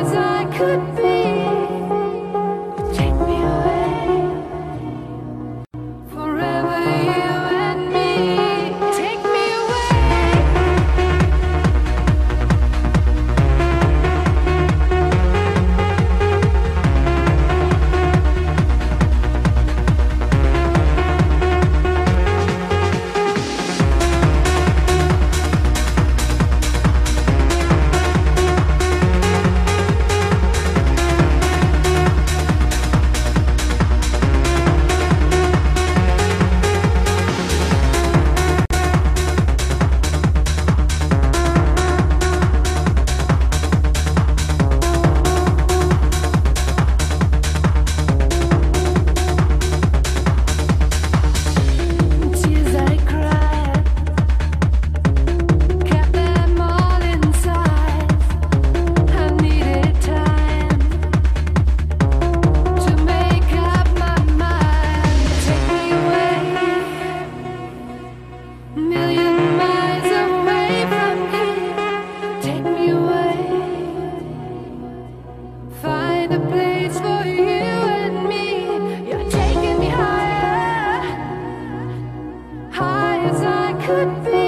as I could be. could be.